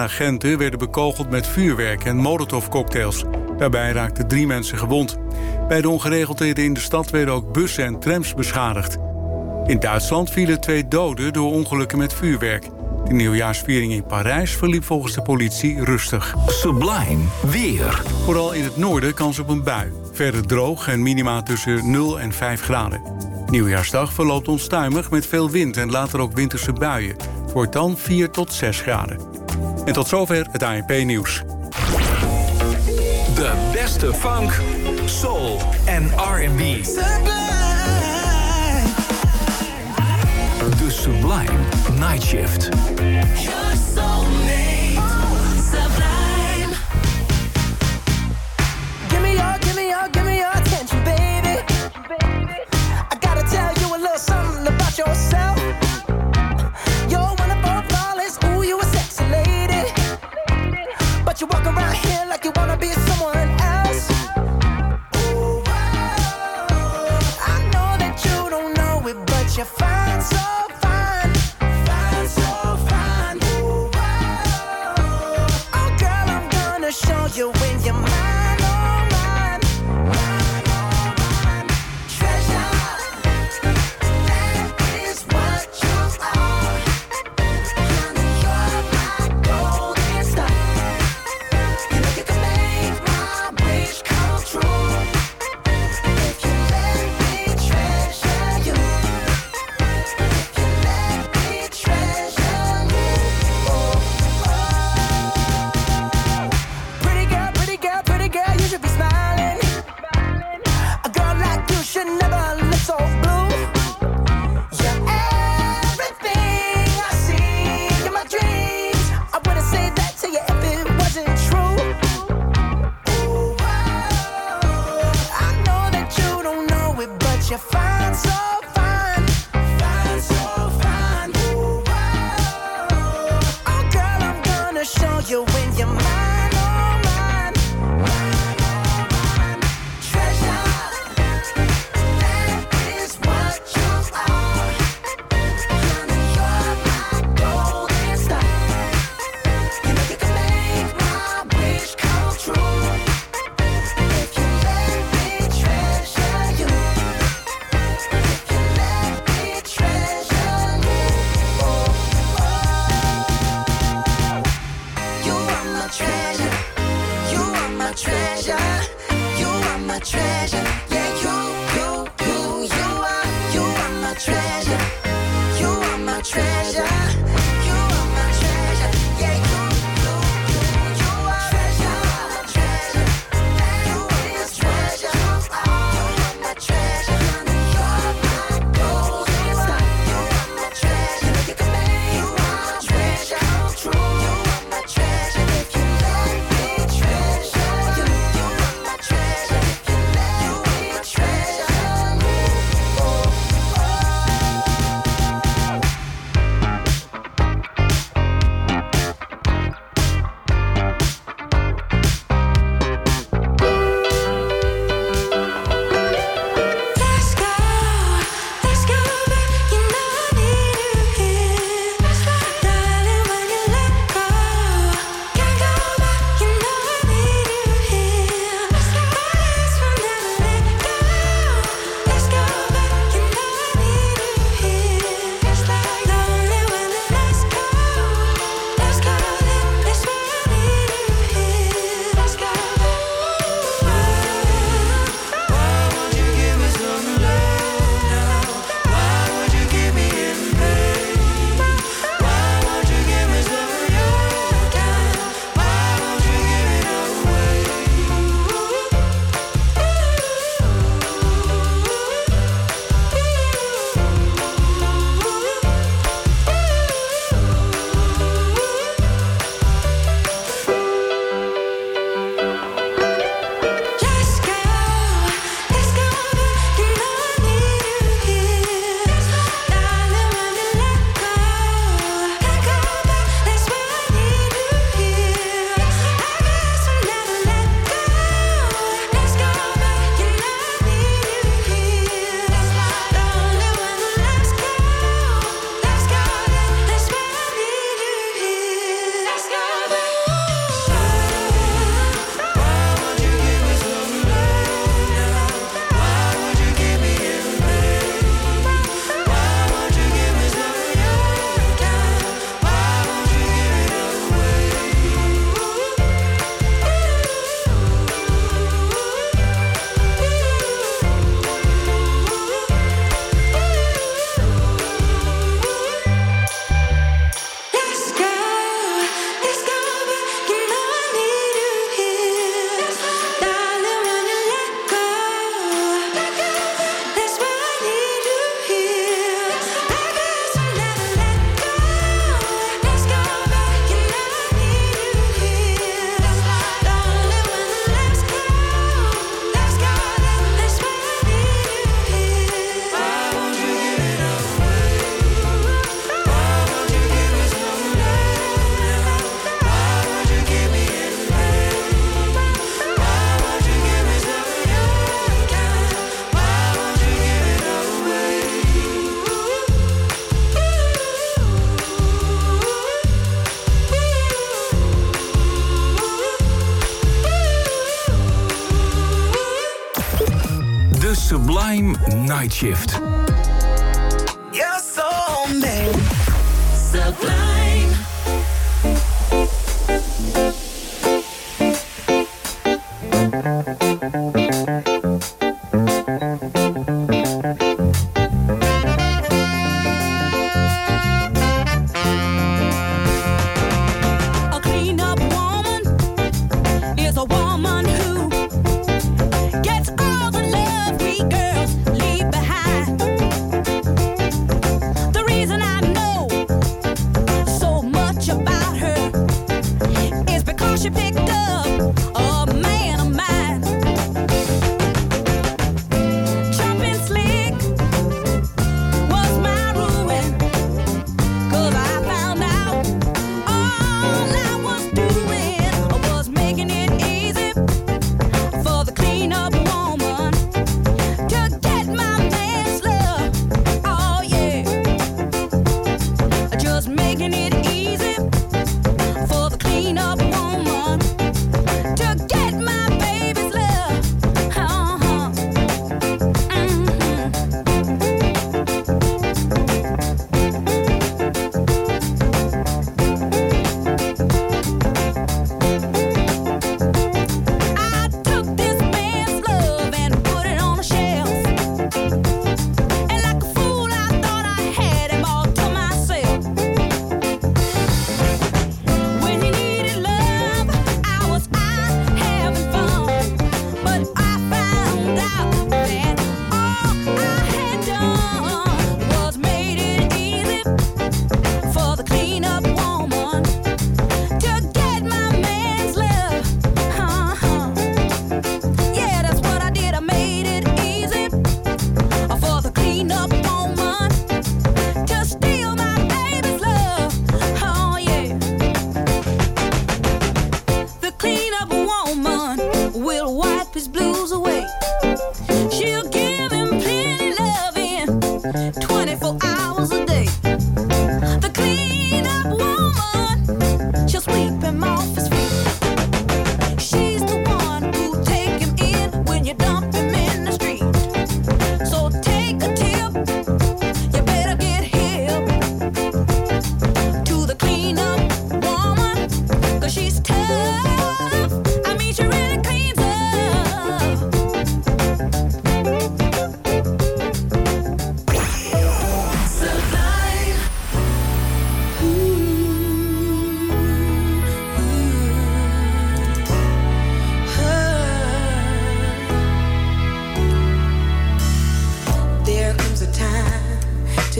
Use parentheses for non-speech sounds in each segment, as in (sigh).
agenten werden bekogeld met vuurwerk en molotovcocktails. Daarbij raakten drie mensen gewond. Bij de ongeregeldheden in de stad werden ook bussen en trams beschadigd. In Duitsland vielen twee doden door ongelukken met vuurwerk. De nieuwjaarsviering in Parijs verliep volgens de politie rustig. Sublime weer. Vooral in het noorden kans op een bui. Verder droog en minima tussen 0 en 5 graden. Nieuwjaarsdag verloopt onstuimig met veel wind en later ook winterse buien. Wordt dan 4 tot 6 graden. En tot zover het ANP-nieuws. De beste funk, soul en R&B. De Sublime Night Shift. Give me your, give me your, give me Night shift.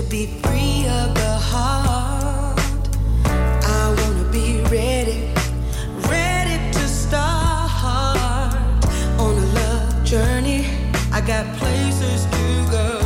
to be free of the heart. I wanna be ready, ready to start on a love journey. I got places to go.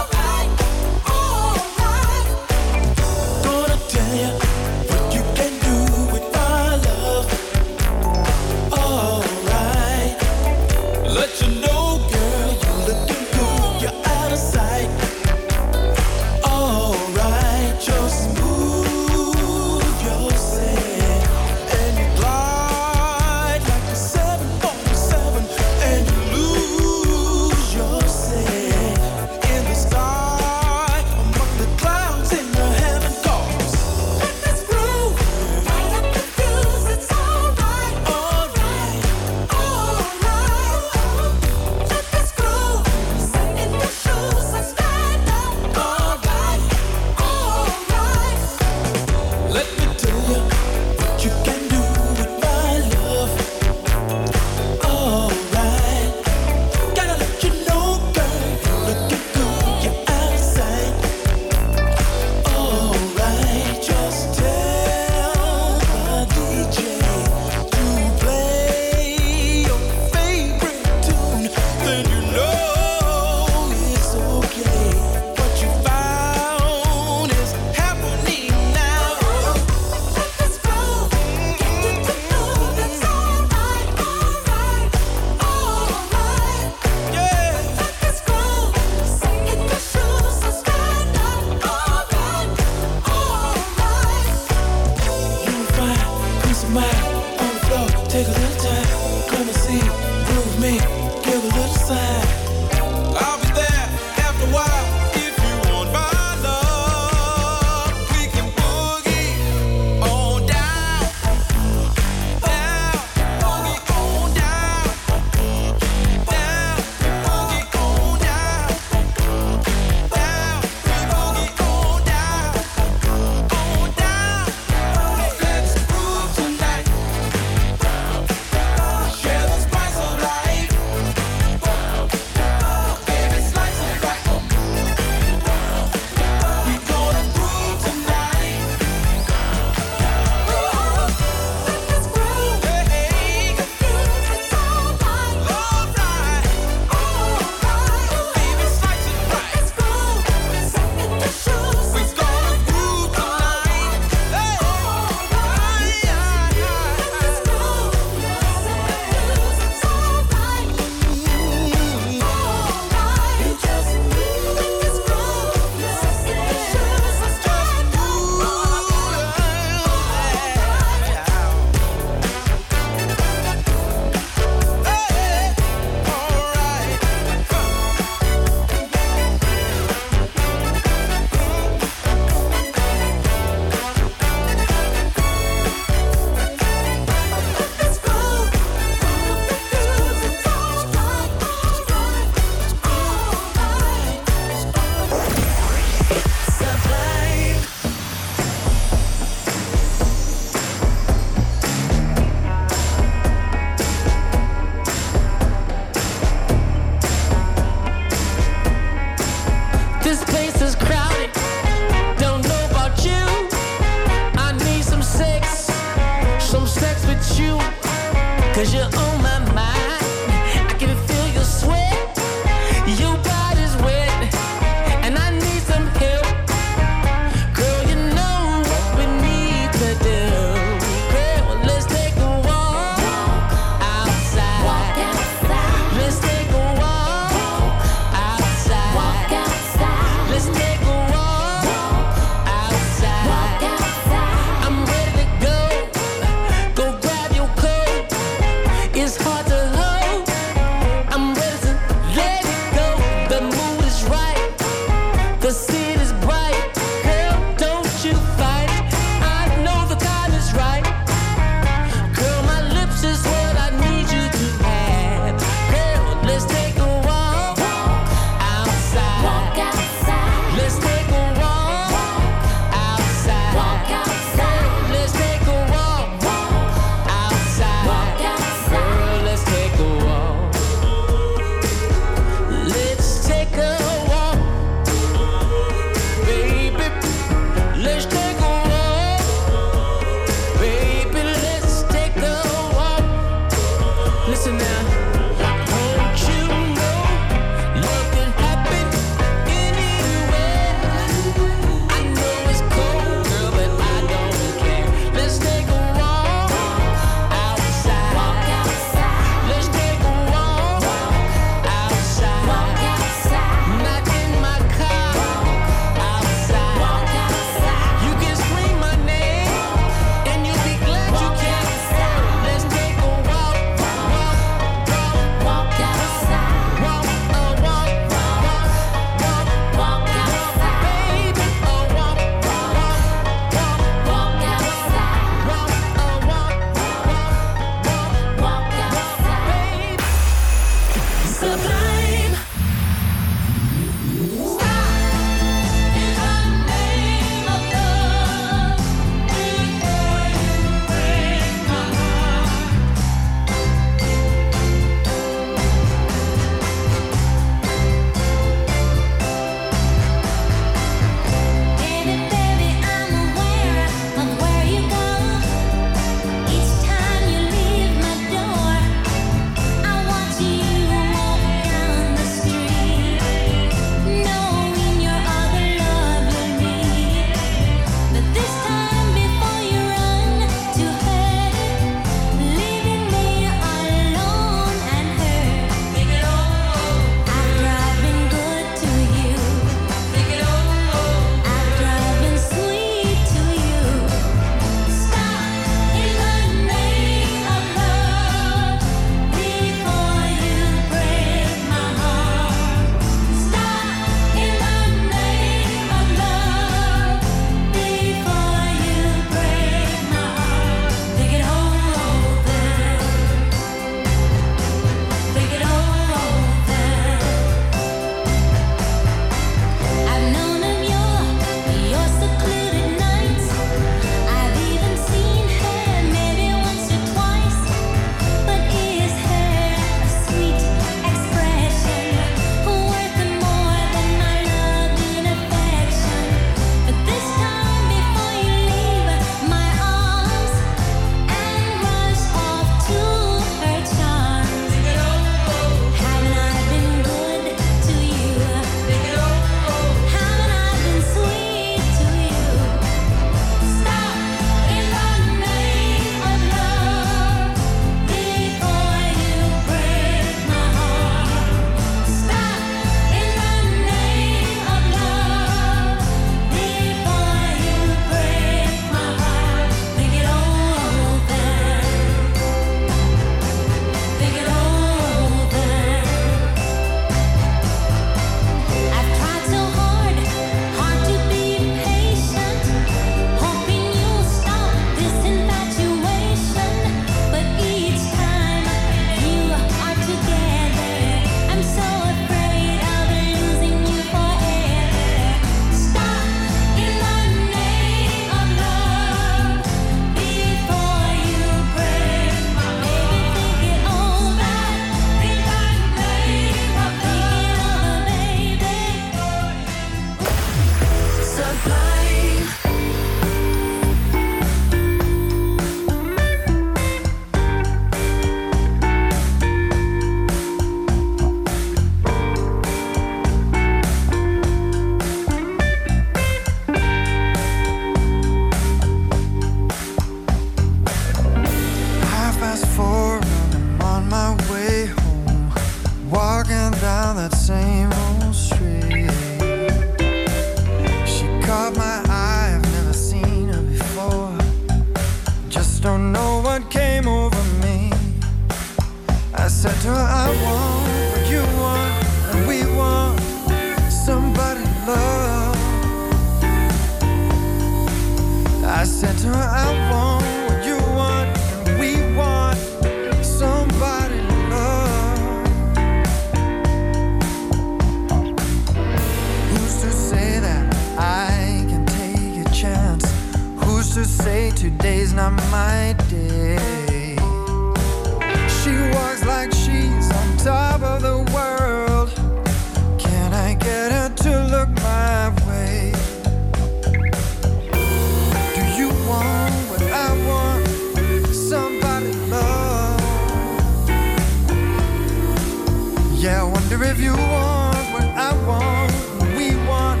Yeah, I wonder if you want what I want, what we want,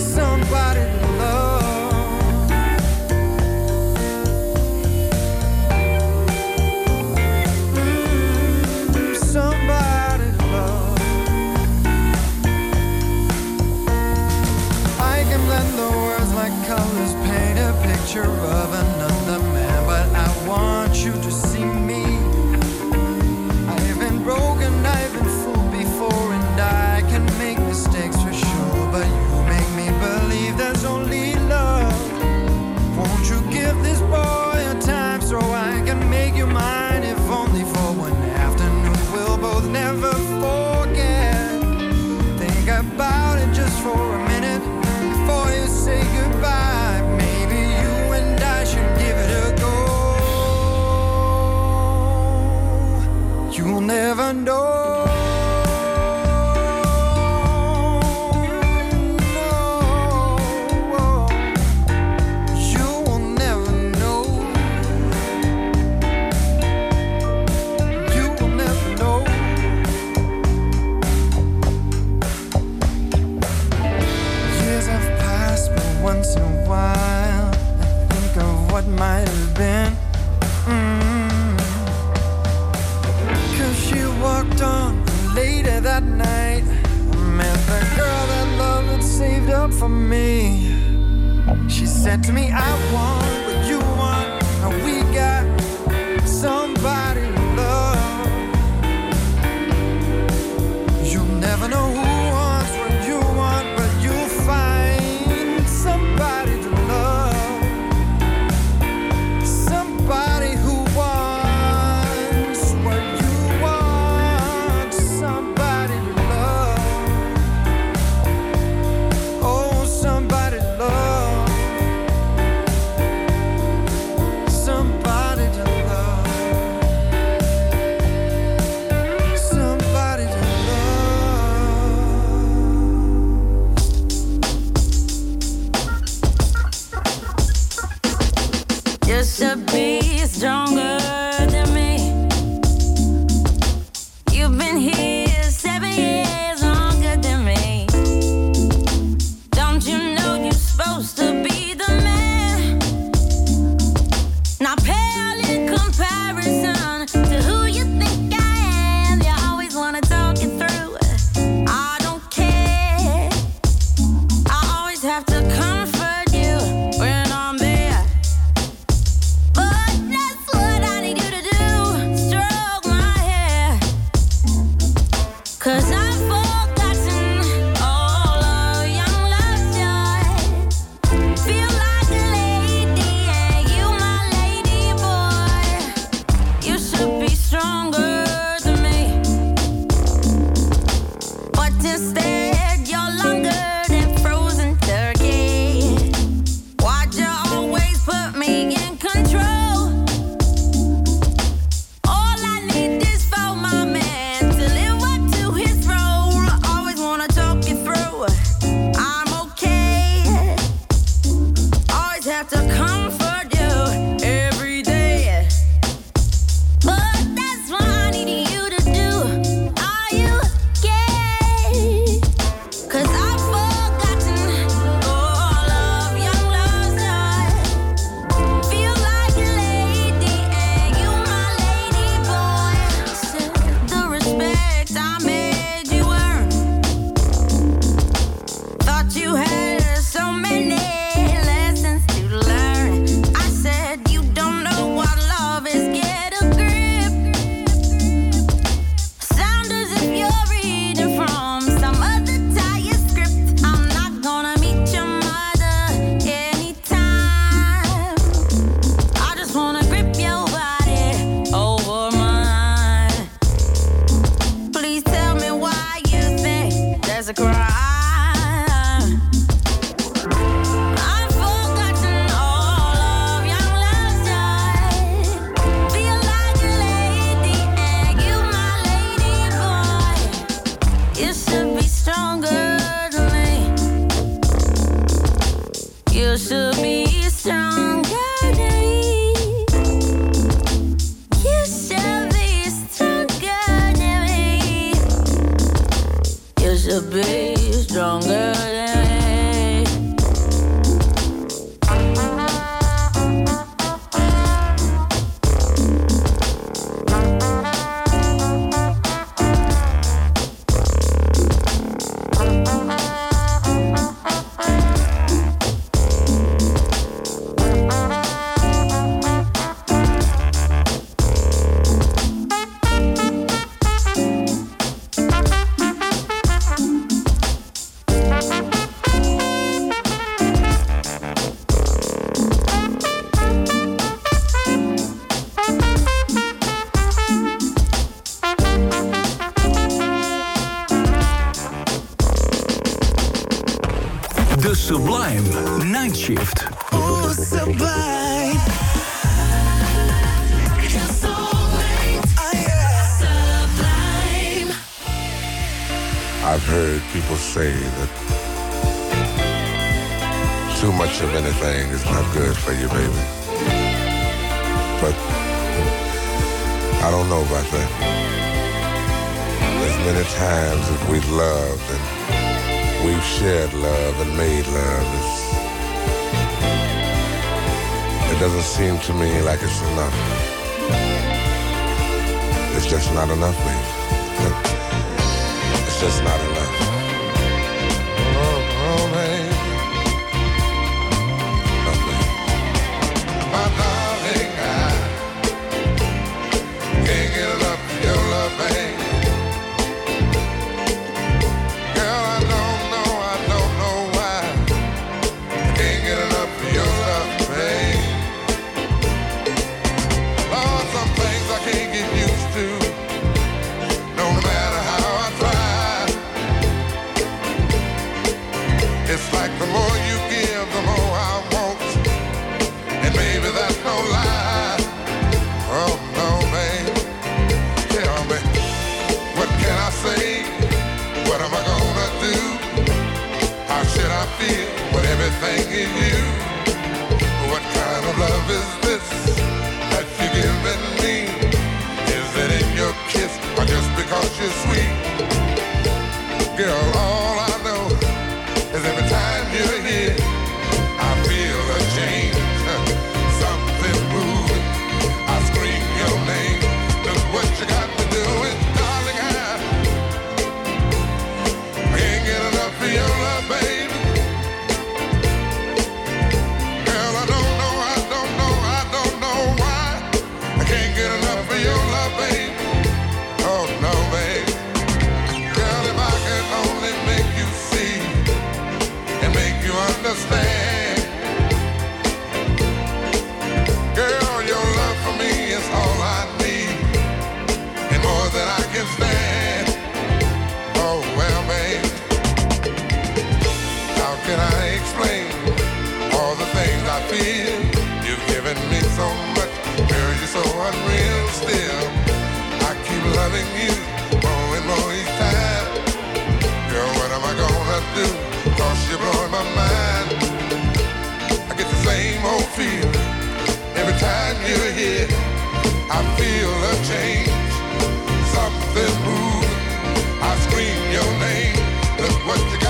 somebody to love. Mm, somebody to love. I can blend the words like colors paint a picture of. said to me. Sublime, Night Shift. Oh, Sublime. I've heard people say that too much of anything is not good for you, baby. But I don't know about that. As many times that we've loved and We've shared love and made love. It's, it doesn't seem to me like it's enough. It's just not enough, babe. It's just not enough. this sweet. you're blowing my mind. I get the same old feeling every time you're here. I feel a change, something moving. I scream your name. Look what you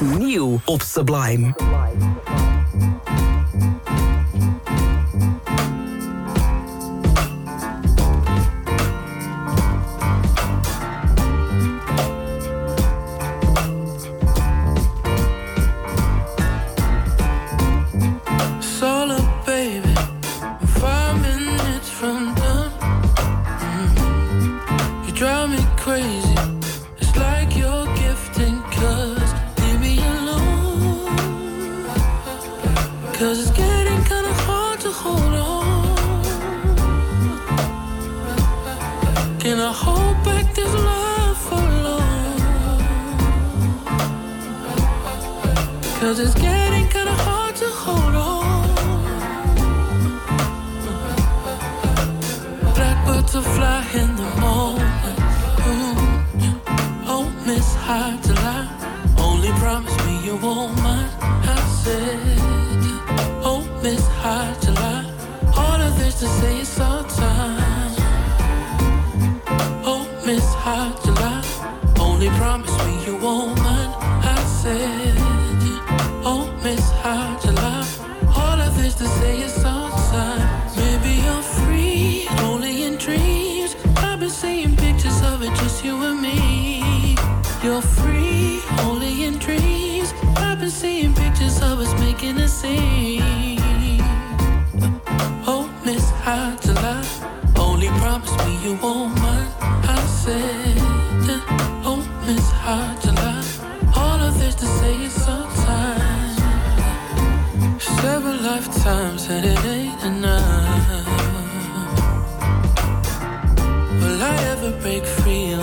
New nieuw op Sublime.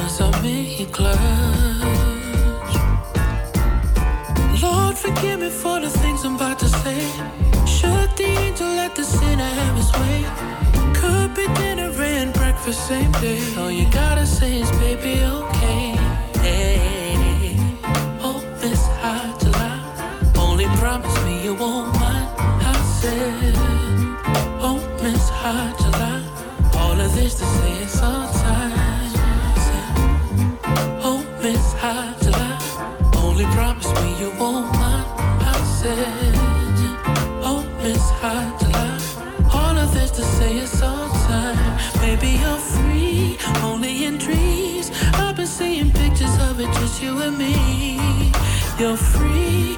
Unless I'm in your clutch? Lord, forgive me for the things I'm about to say. Should the angel let the sinner have his way? Could be dinner and breakfast same day. All you gotta say is, baby, okay. Hey. Oh, Miss High July. Only promise me you won't mind. I said, Oh, Miss High July. All of this to say it's all time. Only promise me you won't mind. I said, Oh, Miss High July. All of this to say it's all time. Maybe you're free, only in dreams. I've been seeing pictures of it, just you and me. You're free,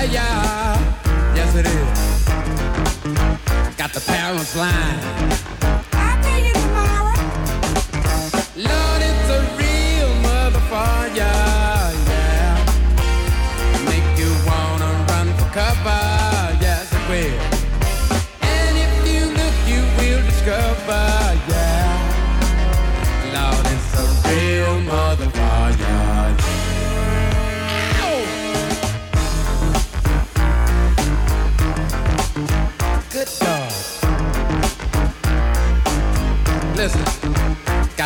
higher. Yes, it is. Got the parents lying.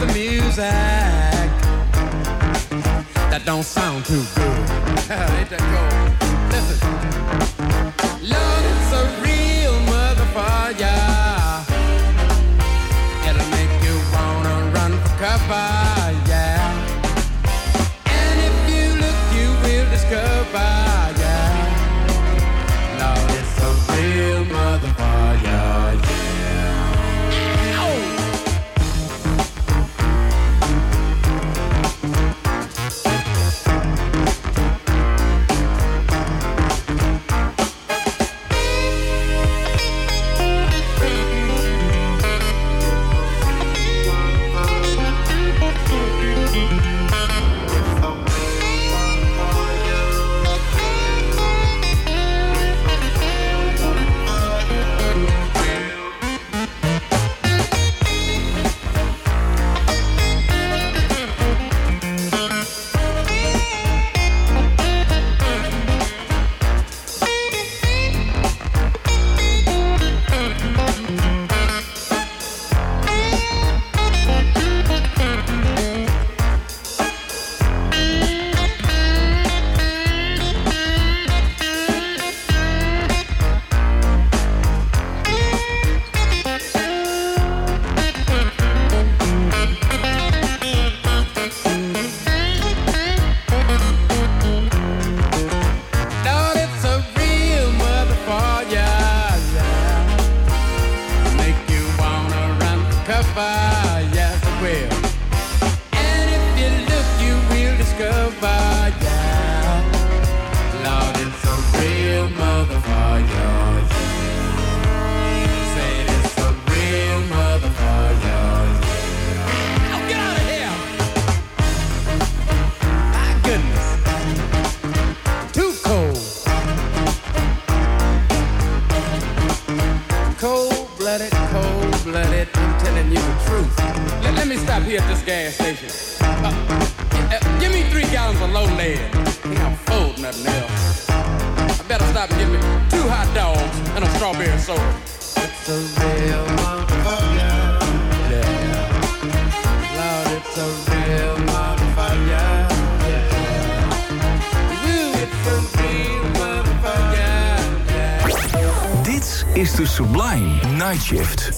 The music. That don't sound too good. (laughs) Ain't that cold? Shift.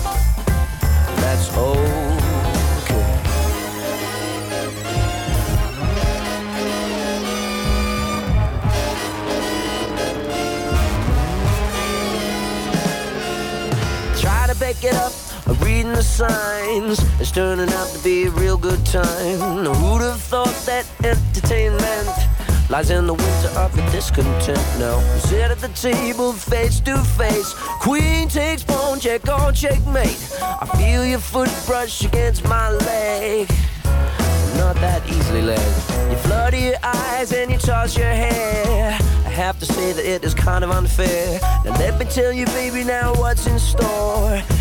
It up, I'm reading the signs. It's turning out to be a real good time. Who'd have thought that entertainment lies in the winter of your discontent? Now, sit at the table face to face. Queen takes pawn, check on checkmate. I feel your foot brush against my leg. I'm not that easily led. You flutter your eyes and you toss your hair. I have to say that it is kind of unfair. Now let me tell you, baby, now what's in store.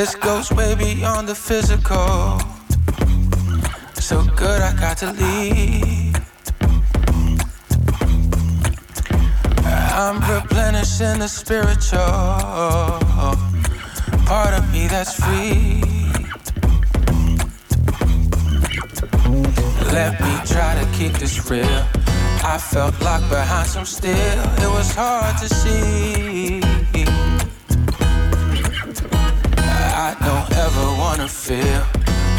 This goes way beyond the physical. So good, I got to leave. I'm replenishing the spiritual part of me that's free. Let me try to keep this real. I felt locked behind some steel. It was hard to see. I don't ever wanna feel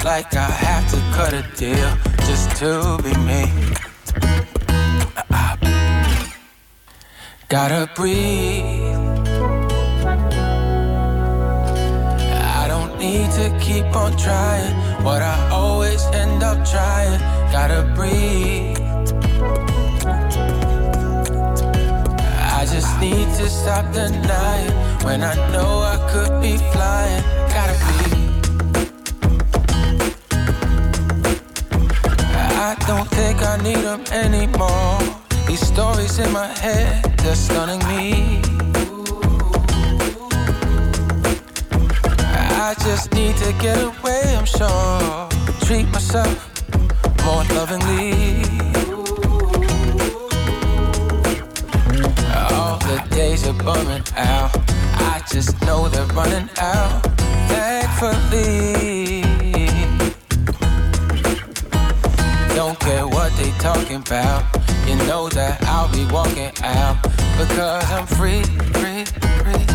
like I have to cut a deal just to be me. Gotta breathe. I don't need to keep on trying what I always end up trying. Gotta breathe. Need to stop denying when I know I could be flying. Gotta breathe. I don't think I need them anymore. These stories in my head, they're stunning me. I just need to get away, I'm sure. Treat myself more lovingly. Days are bumming out. I just know they're running out. Thankfully. Don't care what they talking about. You know that I'll be walking out because I'm free, free, free.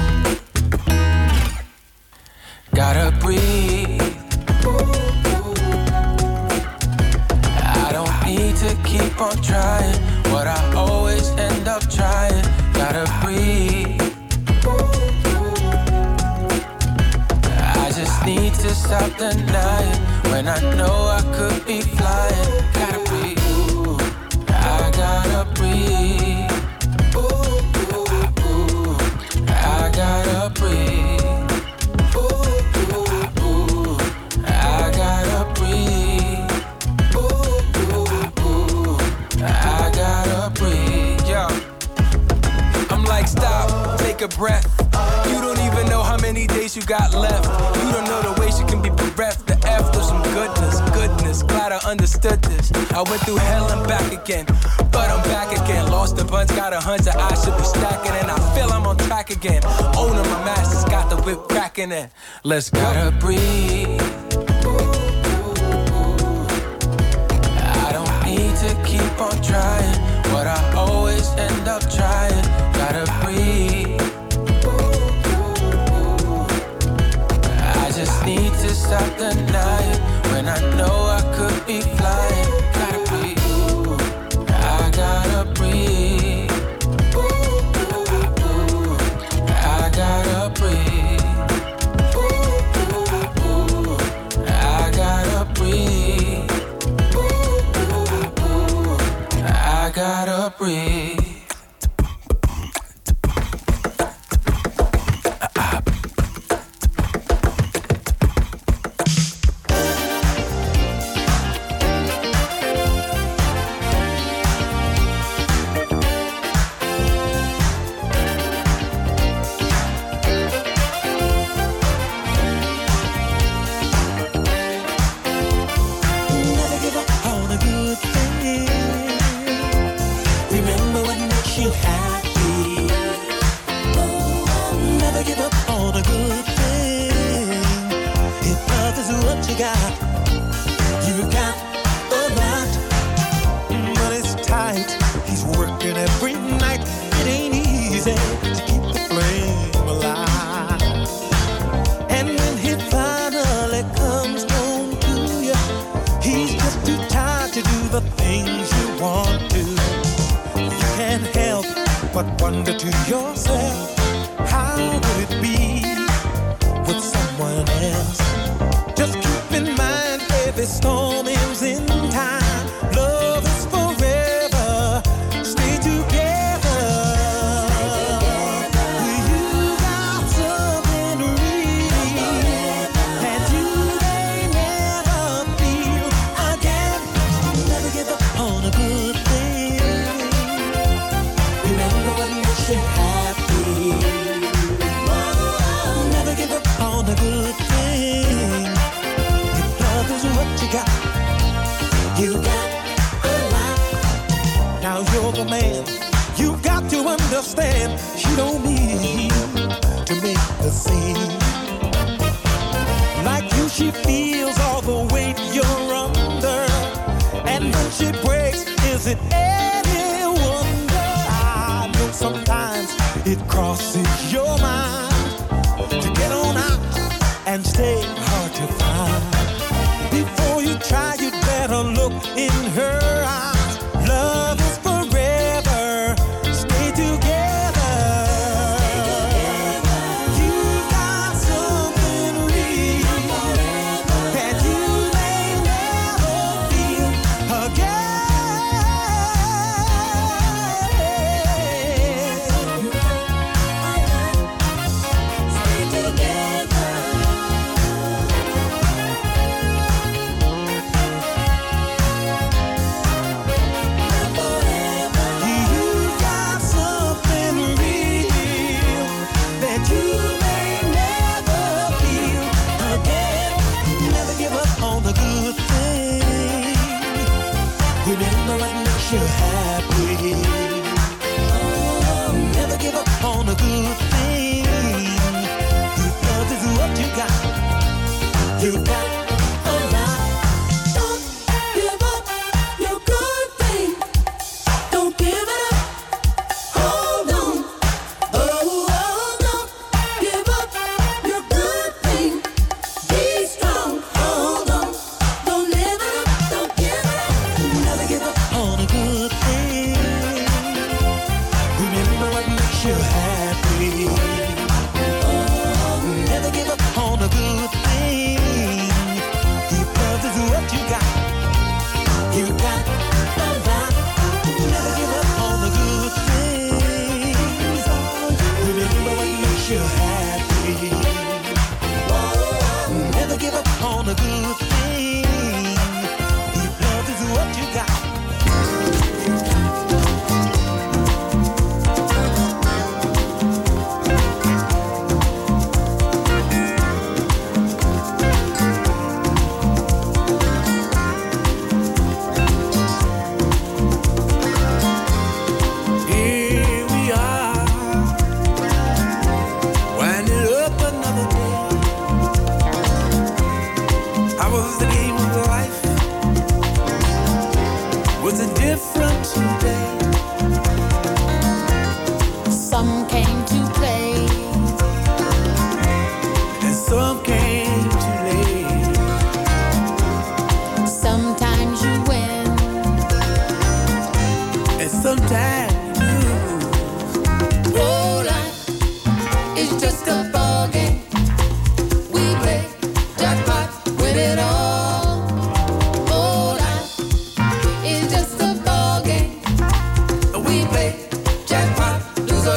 Gotta breathe. I don't need to keep on trying what I stop denying when I know I could be flying. Gotta breathe. I gotta breathe. Ooh ooh I gotta breathe. Ooh ooh I gotta breathe. Ooh ooh I gotta breathe. Yo. I'm like, stop, take a breath. You don't even know how many days you got left. Understood this. I went through hell and back again, but I'm back again. Lost a bunch, got a that I should be stacking, and I feel I'm on track again. Owning my masters, got the whip cracking in. Let's. Gotta breathe.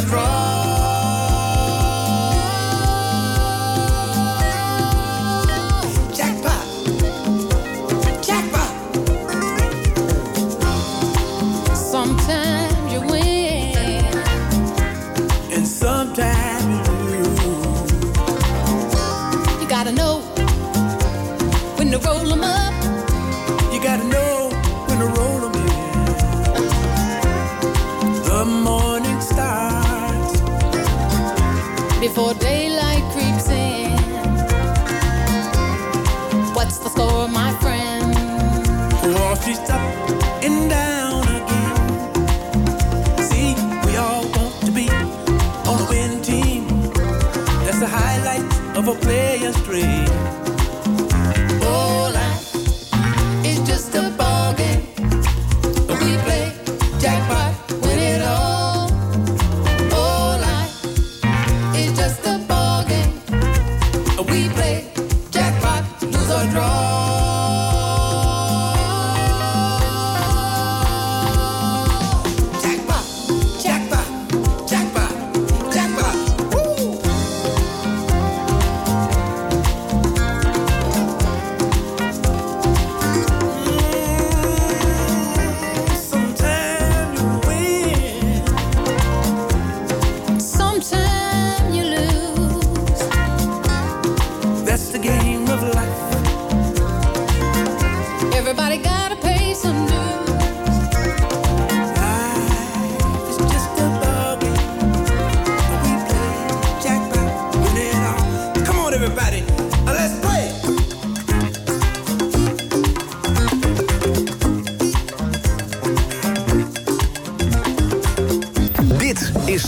Lose my friend? Wall Street's up and down again. See, we all want to be on a winning team. That's the highlight of a player's dream.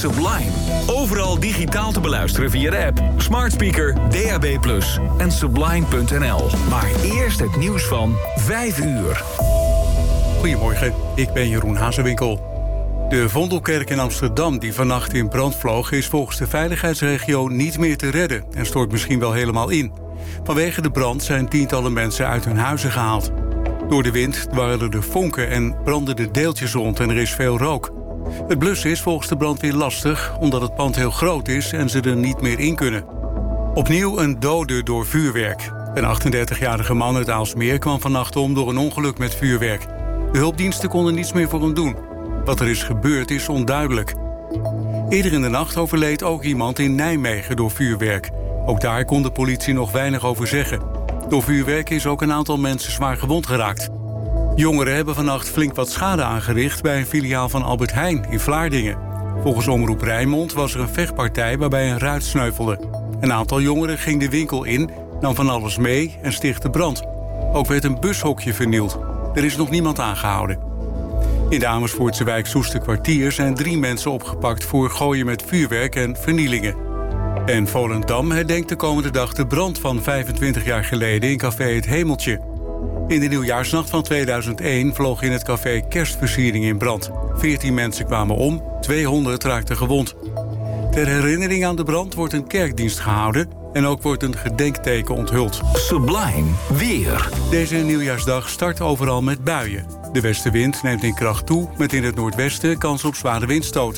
Sublime. Overal digitaal te beluisteren via de app, smart speaker, DAB+, en sublime.nl. Maar eerst het nieuws van 5 uur. Goedemorgen, ik ben Jeroen Hazewinkel. De Vondelkerk in Amsterdam, die vannacht in brand vloog... is volgens de veiligheidsregio niet meer te redden... en stort misschien wel helemaal in. Vanwege de brand zijn tientallen mensen uit hun huizen gehaald. Door de wind dwarrelen er vonken en branden de deeltjes rond en er is veel rook. Het blussen is volgens de brandweer lastig... omdat het pand heel groot is en ze er niet meer in kunnen. Opnieuw een dode door vuurwerk. Een 38-jarige man uit Aalsmeer kwam vannacht om door een ongeluk met vuurwerk. De hulpdiensten konden niets meer voor hem doen. Wat er is gebeurd is onduidelijk. Eerder in de nacht overleed ook iemand in Nijmegen door vuurwerk. Ook daar kon de politie nog weinig over zeggen. Door vuurwerk is ook een aantal mensen zwaar gewond geraakt. Jongeren hebben vannacht flink wat schade aangericht... bij een filiaal van Albert Heijn in Vlaardingen. Volgens Omroep Rijnmond was er een vechtpartij waarbij een ruit sneuvelde. Een aantal jongeren ging de winkel in, nam van alles mee en stichtte brand. Ook werd een bushokje vernield. Er is nog niemand aangehouden. In de Amersfoortse wijk Soesterkwartier zijn drie mensen opgepakt... voor gooien met vuurwerk en vernielingen. En Volendam herdenkt de komende dag de brand van 25 jaar geleden... in café Het Hemeltje. In de nieuwjaarsnacht van 2001 vloog in het café kerstversiering in brand. 14 mensen kwamen om, 200 raakten gewond. Ter herinnering aan de brand wordt een kerkdienst gehouden... en ook wordt een gedenkteken onthuld. Sublime weer. Deze nieuwjaarsdag start overal met buien. De westenwind neemt in kracht toe, met in het noordwesten kans op zware windstoten.